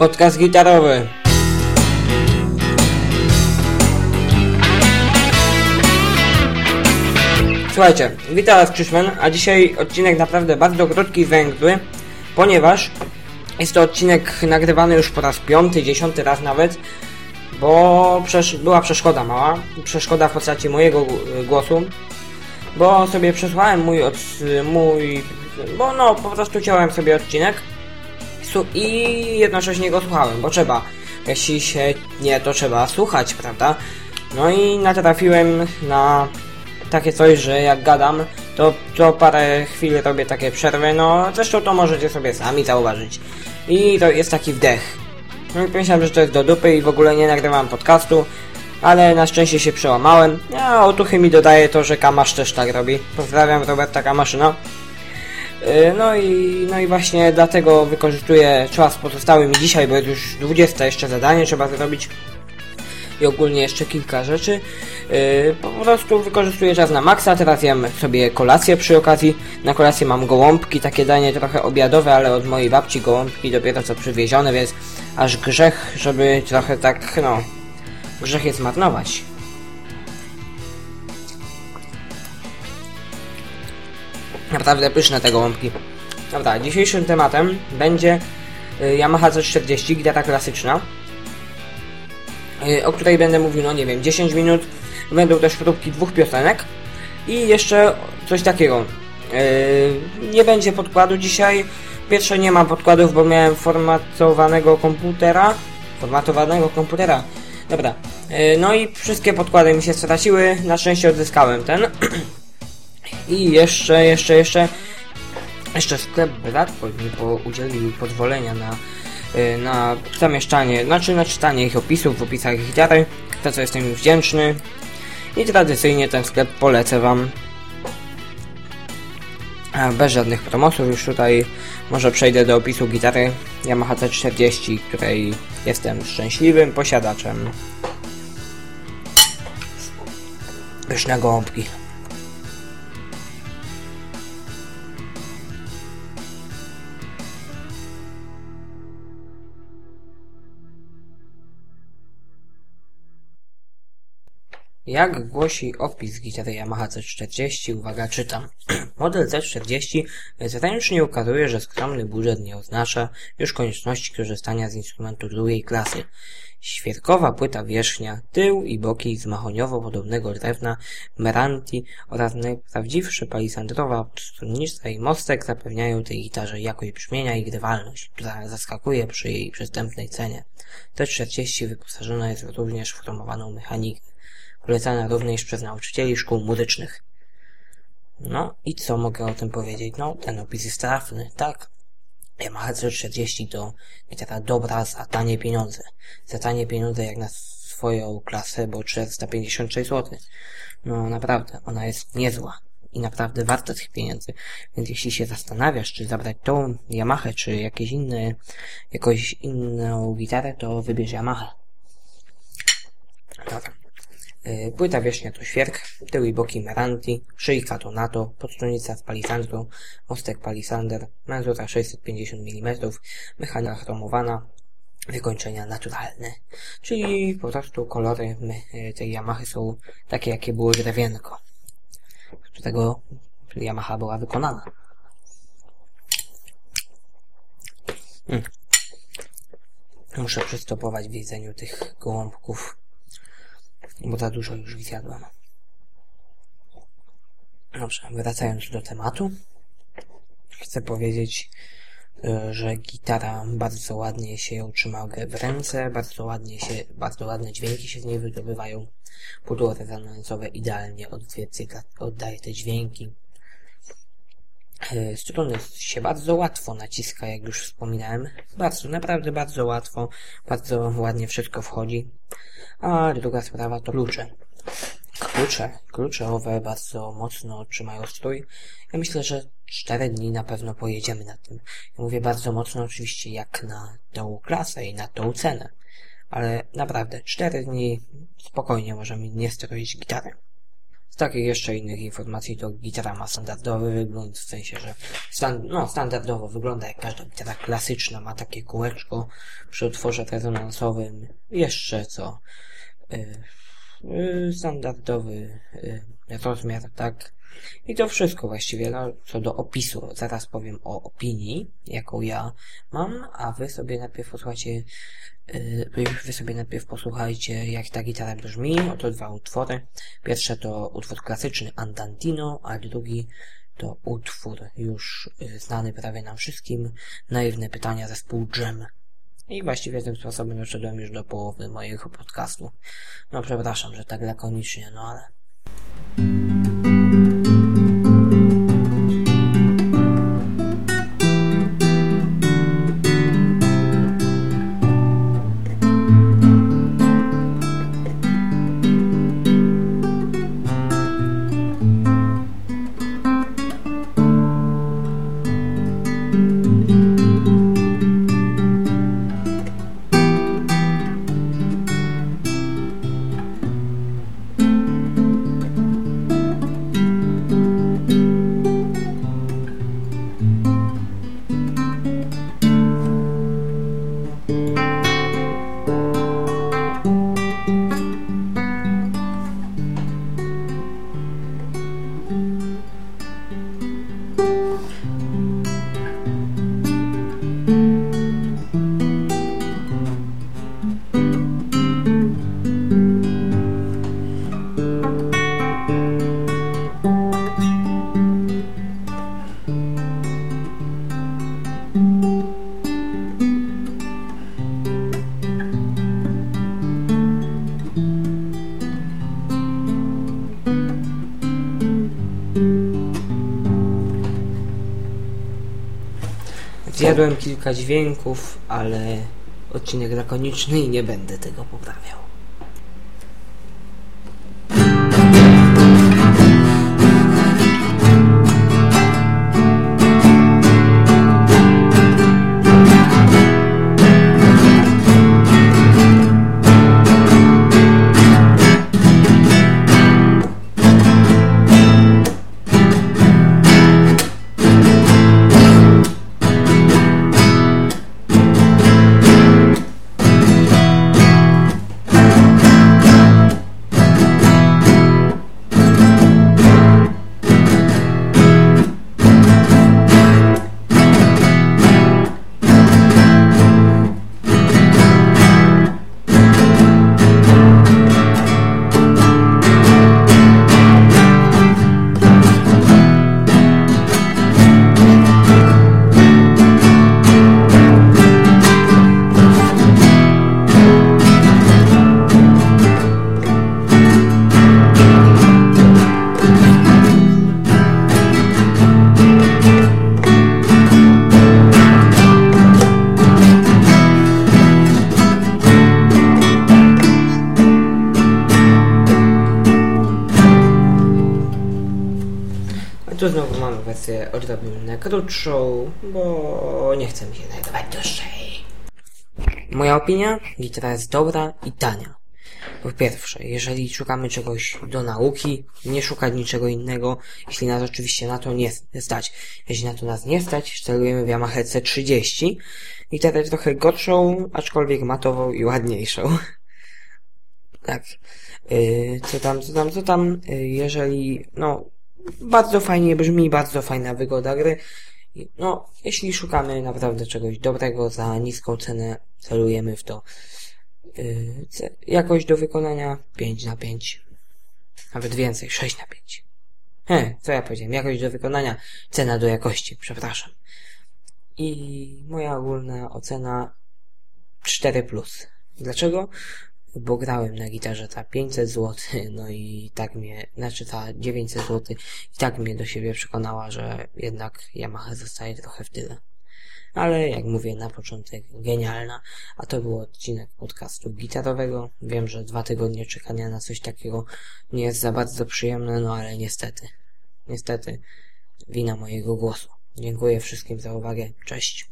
Podcast gitarowy. Słuchajcie, witam was Krzyszman, a dzisiaj odcinek naprawdę bardzo krótki i węgły, ponieważ jest to odcinek nagrywany już po raz piąty, dziesiąty raz nawet, bo przesz była przeszkoda mała, przeszkoda w postaci mojego głosu, bo sobie przesłałem mój, mój, bo no po prostu chciałem sobie odcinek i jednocześnie go słuchałem, bo trzeba, jeśli się nie, to trzeba słuchać, prawda? No i natrafiłem na takie coś, że jak gadam, to co parę chwil robię takie przerwy, no zresztą to możecie sobie sami zauważyć. I to jest taki wdech. No i myślałem, że to jest do dupy i w ogóle nie nagrywam podcastu, ale na szczęście się przełamałem. A otuchy mi dodaje to, że Kamasz też tak robi. Pozdrawiam Roberta Kamaszyna. Y, no i, no i właśnie dlatego wykorzystuję czas pozostały mi dzisiaj, bo jest już 20 jeszcze zadanie, trzeba zrobić i ogólnie jeszcze kilka rzeczy. Yy, po prostu wykorzystuję czas na maksa, teraz jem sobie kolację przy okazji. Na kolację mam gołąbki, takie danie trochę obiadowe, ale od mojej babci gołąbki dopiero co przywiezione, więc aż grzech, żeby trochę tak, no, grzech jest marnować. Naprawdę pyszne te gołąbki. Dobra, dzisiejszym tematem będzie y, Yamaha Z40, gitara klasyczna, y, o której będę mówił, no nie wiem, 10 minut. Będą też próbki dwóch piosenek i jeszcze coś takiego. Y, nie będzie podkładu dzisiaj. Pierwsze nie mam podkładów, bo miałem formatowanego komputera. Formatowanego komputera. Dobra. No i wszystkie podkłady mi się straciły. Na szczęście odzyskałem ten. I jeszcze, jeszcze, jeszcze, jeszcze sklep Bradford mi po, udzielił pozwolenia na, y, na zamieszczanie, znaczy na czytanie ich opisów w opisach gitary, za co jestem im wdzięczny. I tradycyjnie ten sklep polecę Wam. Bez żadnych promosów już tutaj może przejdę do opisu gitary Yamaha T40, której jestem szczęśliwym posiadaczem. Pyszne gąbki. Jak głosi opis gitary Yamaha C40, uwaga, czytam. Model C40 zręcznie ukazuje, że skromny budżet nie oznacza już konieczności korzystania z instrumentu drugiej klasy. Świerkowa płyta wierzchnia, tył i boki z mahoniowo-podobnego drewna, meranti oraz najprawdziwsze palisandrowa stronnicza i mostek zapewniają tej gitarze jakość brzmienia i grywalność, która zaskakuje przy jej przystępnej cenie. T40 wyposażona jest również w chromowaną mechanikę polecana również przez nauczycieli szkół muzycznych. No i co mogę o tym powiedzieć? No, ten opis jest trafny, tak. Yamaha C40 to gitara dobra za tanie pieniądze. Za tanie pieniądze jak na swoją klasę, bo 456 zł. No naprawdę, ona jest niezła i naprawdę warta tych pieniędzy. Więc jeśli się zastanawiasz, czy zabrać tą Yamaha, czy jakieś inne, jakąś inną gitarę, to wybierz Yamaha. Dobra. E, płyta wierzchnia to świerk, tył i boki Meranti, szyjka to NATO, podstronica z palisandrą, mostek palisander, menzura 650 mm, mechanika chromowana, wykończenia naturalne. Czyli po prostu kolory e, tej Yamahy są takie, jakie było drewienko, z którego Yamaha była wykonana. Hmm. Muszę przystopować w jedzeniu tych gołąbków bo za dużo już zjadłem. Dobrze, wracając do tematu, chcę powiedzieć, e, że gitara bardzo ładnie się utrzyma w ręce, bardzo ładnie się, bardzo ładne dźwięki się z niej wydobywają. Pudło rezonansowe idealnie oddaje te dźwięki. E, struny się bardzo łatwo naciska, jak już wspominałem. Bardzo, naprawdę bardzo łatwo. Bardzo ładnie wszystko wchodzi. A druga sprawa to klucze. Klucze, klucze owe bardzo mocno trzymają strój. Ja myślę, że cztery dni na pewno pojedziemy na tym. Ja mówię bardzo mocno oczywiście jak na tą klasę i na tą cenę. Ale naprawdę, cztery dni spokojnie możemy nie stroić gitary. Takich jeszcze innych informacji to gitara ma standardowy wygląd, w sensie, że stan no, standardowo wygląda jak każda gitara klasyczna, ma takie kółeczko przy otworze rezonansowym. Jeszcze co? Y, y, standardowy y, rozmiar, tak? I to wszystko właściwie, no, co do opisu. Zaraz powiem o opinii, jaką ja mam, a wy sobie najpierw posłuchajcie, yy, wy sobie najpierw posłuchajcie, jak ta gitara brzmi. Oto dwa utwory. Pierwsze to utwór klasyczny Andantino, a drugi to utwór już yy, znany prawie nam wszystkim. Naiwne pytania zespół Jam. I właściwie tym sposobem doszedłem już do połowy mojego podcastu. No przepraszam, że tak lakonicznie, no ale... Zjadłem kilka dźwięków, ale odcinek lakoniczny i nie będę tego poprawiał. Wersję odrobinę krótszą, bo nie chcę się znajdować dłużej. Moja opinia? Gitara jest dobra i tania. Po pierwsze, jeżeli szukamy czegoś do nauki, nie szukać niczego innego, jeśli nas oczywiście na to nie stać. Jeśli na to nas nie stać, sterujemy w Yamaha C30 i trochę gorszą, aczkolwiek matową i ładniejszą. tak. Yy, co tam, co tam, co tam, yy, jeżeli, no, bardzo fajnie brzmi, bardzo fajna wygoda gry. No, jeśli szukamy naprawdę czegoś dobrego za niską cenę, celujemy w to. Yy, jakość do wykonania 5 na 5. Nawet więcej, 6 na 5. He, co ja powiedziałem? Jakość do wykonania, cena do jakości, przepraszam. I moja ogólna ocena 4. Dlaczego? Bo grałem na gitarze za 500 zł, no i tak mnie, znaczy za 900 zł i tak mnie do siebie przekonała, że jednak Yamaha zostaje trochę w tyle. Ale jak mówię na początek, genialna. A to był odcinek podcastu gitarowego. Wiem, że dwa tygodnie czekania na coś takiego nie jest za bardzo przyjemne, no ale niestety, niestety, wina mojego głosu. Dziękuję wszystkim za uwagę. Cześć.